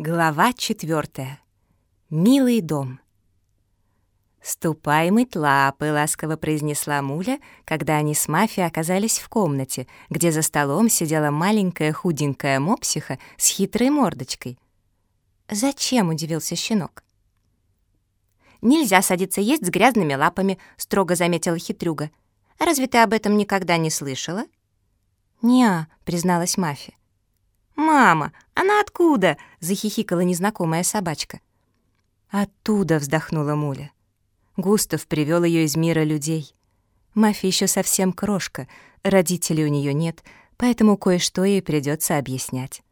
Глава четвертая. Милый дом. «Ступай мыть лапы», — ласково произнесла Муля, когда они с Мафи оказались в комнате, где за столом сидела маленькая худенькая мопсиха с хитрой мордочкой. «Зачем?» — удивился щенок. «Нельзя садиться есть с грязными лапами», — строго заметила хитрюга. «Разве ты об этом никогда не слышала?» «Не-а», призналась Мафи. «Мама, она откуда?» — захихикала незнакомая собачка. «Оттуда», — вздохнула Муля. Густав привел ее из мира людей. Мафи еще совсем крошка, родителей у нее нет, поэтому кое-что ей придется объяснять.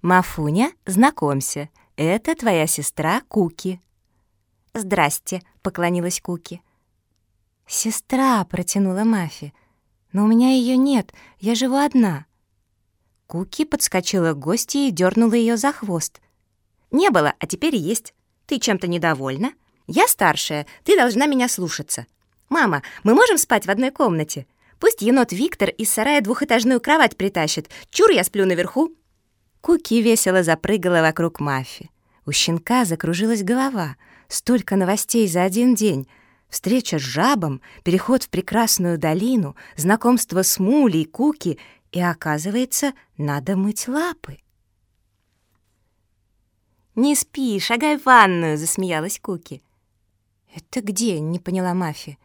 «Мафуня, знакомься, это твоя сестра Куки». «Здрасте», — поклонилась Куки. «Сестра», — протянула Мафи, — «но у меня ее нет, я живу одна». Куки подскочила к гости и дернула ее за хвост. «Не было, а теперь есть. Ты чем-то недовольна? Я старшая, ты должна меня слушаться. Мама, мы можем спать в одной комнате? Пусть енот Виктор из сарая двухэтажную кровать притащит. Чур, я сплю наверху». Куки весело запрыгала вокруг Мафи. У щенка закружилась голова. Столько новостей за один день. Встреча с жабом, переход в прекрасную долину, знакомство с Мулей, Куки — и оказывается, надо мыть лапы. «Не спи, шагай в ванную!» — засмеялась Куки. «Это где?» — не поняла Мафи.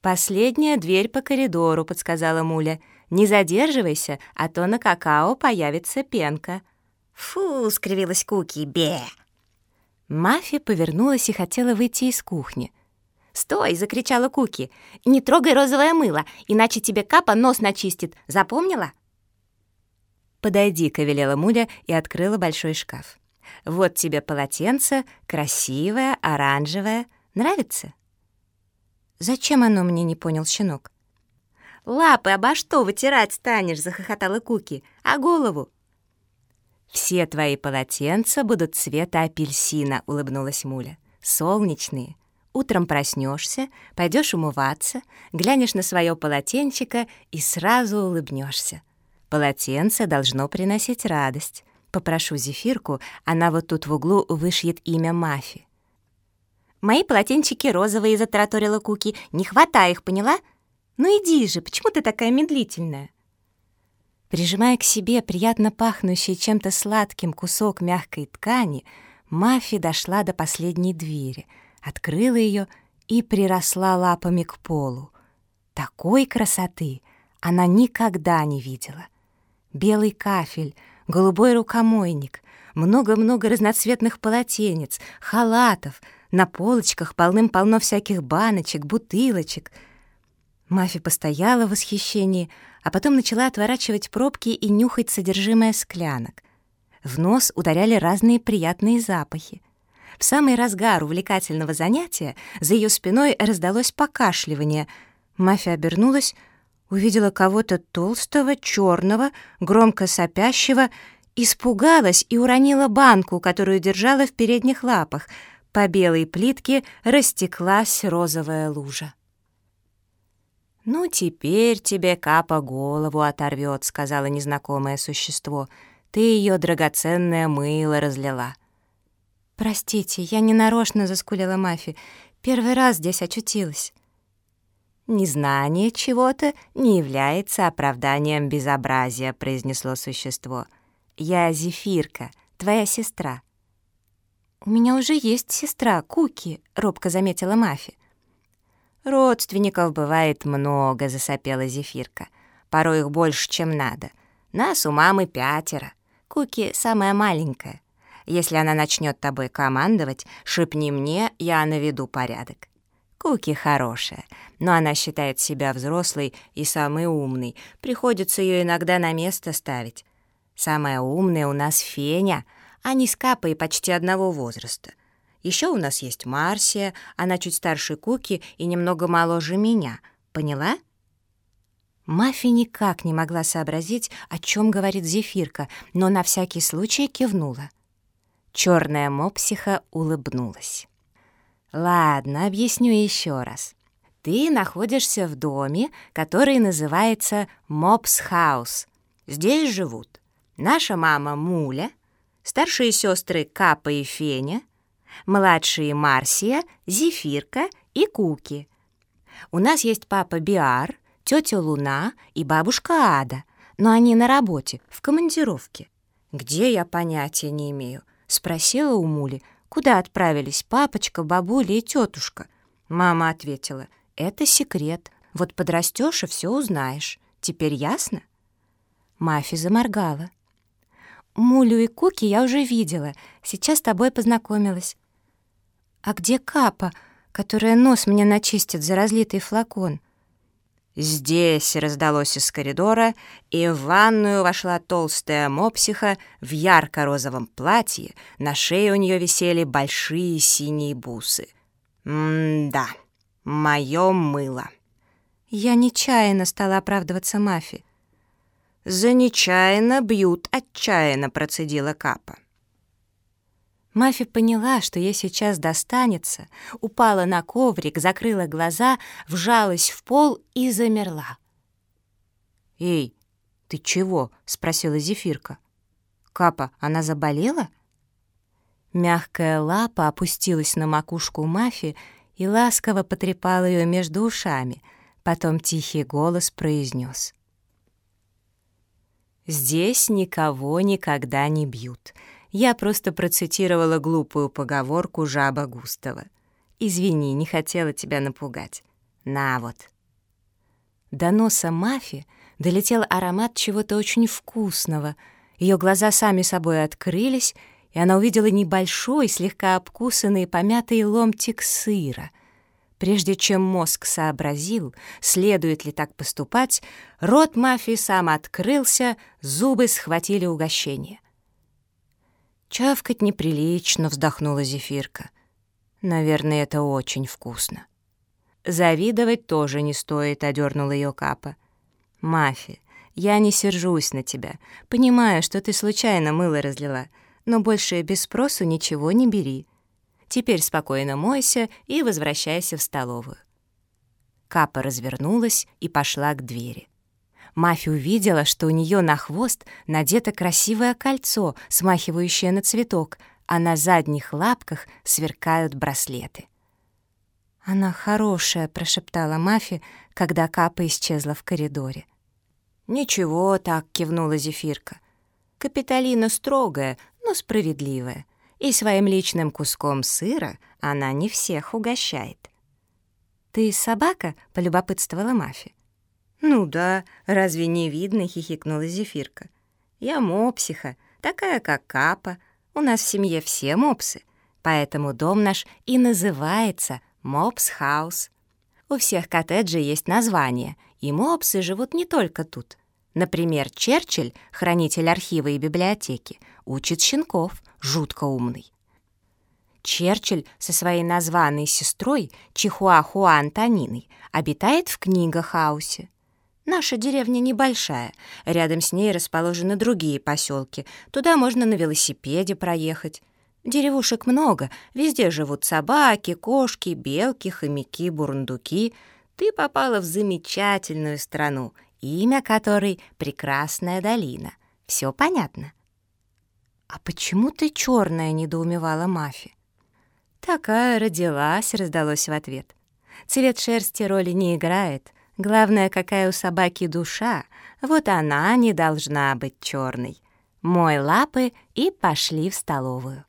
«Последняя дверь по коридору», — подсказала Муля. «Не задерживайся, а то на какао появится пенка». «Фу!» — скривилась Куки. «Бе!» Мафи повернулась и хотела выйти из кухни — «Стой!» — закричала Куки. «Не трогай розовое мыло, иначе тебе Капа нос начистит. Запомнила?» «Подойди-ка», — велела Муля и открыла большой шкаф. «Вот тебе полотенце, красивое, оранжевое. Нравится?» «Зачем оно мне?» — не понял щенок. «Лапы обо что вытирать станешь?» — захохотала Куки. «А голову?» «Все твои полотенца будут цвета апельсина», — улыбнулась Муля. «Солнечные, Утром проснешься, пойдешь умываться, глянешь на свое полотенчико и сразу улыбнешься. Полотенце должно приносить радость. Попрошу Зефирку, она вот тут в углу вышьет имя Мафи. «Мои полотенчики розовые», — затараторила Куки. «Не хватай их, поняла? Ну иди же, почему ты такая медлительная?» Прижимая к себе приятно пахнущий чем-то сладким кусок мягкой ткани, Мафи дошла до последней двери — открыла ее и приросла лапами к полу. Такой красоты она никогда не видела. Белый кафель, голубой рукомойник, много-много разноцветных полотенец, халатов, на полочках полным-полно всяких баночек, бутылочек. Мафи постояла в восхищении, а потом начала отворачивать пробки и нюхать содержимое склянок. В нос ударяли разные приятные запахи. В самый разгар увлекательного занятия за ее спиной раздалось покашливание. Мафия обернулась, увидела кого-то толстого, черного, громко сопящего, испугалась и уронила банку, которую держала в передних лапах. По белой плитке растеклась розовая лужа. «Ну, теперь тебе капа голову оторвет», — сказала незнакомое существо. «Ты ее драгоценное мыло разлила». «Простите, я не нарочно заскулила Мафи. Первый раз здесь очутилась». «Незнание чего-то не является оправданием безобразия», — произнесло существо. «Я Зефирка, твоя сестра». «У меня уже есть сестра, Куки», — робко заметила Мафи. «Родственников бывает много», — засопела Зефирка. «Порой их больше, чем надо. Нас у мамы пятеро. Куки самая маленькая. Если она начнет тобой командовать, шепни мне, я наведу порядок. Куки хорошая, но она считает себя взрослой и самой умной. Приходится ее иногда на место ставить. Самая умная у нас Феня, они с Капой почти одного возраста. Еще у нас есть Марсия, она чуть старше Куки и немного моложе меня. Поняла? Мафи никак не могла сообразить, о чем говорит Зефирка, но на всякий случай кивнула. Черная мопсиха улыбнулась. «Ладно, объясню еще раз. Ты находишься в доме, который называется Мопс Хаус. Здесь живут наша мама Муля, старшие сестры Капа и Феня, младшие Марсия, Зефирка и Куки. У нас есть папа Биар, тетя Луна и бабушка Ада, но они на работе, в командировке. Где я понятия не имею, спросила у Мули, куда отправились папочка, бабуля и тетушка. Мама ответила, это секрет, вот подрастешь и все узнаешь. Теперь ясно? Мафи заморгала. Мулю и Куки я уже видела, сейчас с тобой познакомилась. А где Капа, которая нос мне начистит за разлитый флакон? Здесь раздалось из коридора, и в ванную вошла толстая мопсиха в ярко-розовом платье, на шее у нее висели большие синие бусы. М-да, мое мыло. Я нечаянно стала оправдываться Мафи. «За нечаянно бьют отчаянно», — процедила Капа. Мафи поняла, что ей сейчас достанется, упала на коврик, закрыла глаза, вжалась в пол и замерла. «Эй, ты чего?» — спросила Зефирка. «Капа, она заболела?» Мягкая лапа опустилась на макушку Мафи и ласково потрепала ее между ушами, потом тихий голос произнес — Здесь никого никогда не бьют. Я просто процитировала глупую поговорку жаба Густава. Извини, не хотела тебя напугать. На вот. До носа Мафи долетел аромат чего-то очень вкусного. Ее глаза сами собой открылись, и она увидела небольшой, слегка обкусанный, помятый ломтик сыра — Прежде чем мозг сообразил, следует ли так поступать, рот мафии сам открылся, зубы схватили угощение. «Чавкать неприлично», — вздохнула Зефирка. «Наверное, это очень вкусно». «Завидовать тоже не стоит», — одернула ее Капа. «Мафи, я не сержусь на тебя. Понимаю, что ты случайно мыло разлила, но больше без спросу ничего не бери. Теперь спокойно мойся и возвращайся в столовую». Капа развернулась и пошла к двери. Мафи увидела, что у нее на хвост надето красивое кольцо, смахивающее на цветок, а на задних лапках сверкают браслеты. «Она хорошая», — прошептала Мафи, когда Капа исчезла в коридоре. «Ничего так», — кивнула Зефирка. «Капитолина строгая, но справедливая и своим личным куском сыра она не всех угощает. «Ты собака?» — полюбопытствовала Мафи. «Ну да, разве не видно?» — хихикнула Зефирка. «Я мопсиха, такая как Капа. У нас в семье все мопсы, поэтому дом наш и называется Мопс-хаус. У всех коттеджей есть название, и мопсы живут не только тут. Например, Черчилль, хранитель архива и библиотеки, учит щенков — жутко умный. Черчилль со своей названной сестрой Чихуахуа Антониной обитает в книгохаусе. Наша деревня небольшая, рядом с ней расположены другие поселки. Туда можно на велосипеде проехать. Деревушек много, везде живут собаки, кошки, белки, хомяки, бурундуки. Ты попала в замечательную страну, имя которой — Прекрасная долина. Все понятно? «А почему ты черная?» — недоумевала Мафи. «Такая родилась», — раздалось в ответ. «Цвет шерсти роли не играет. Главное, какая у собаки душа. Вот она не должна быть черной. Мой лапы и пошли в столовую».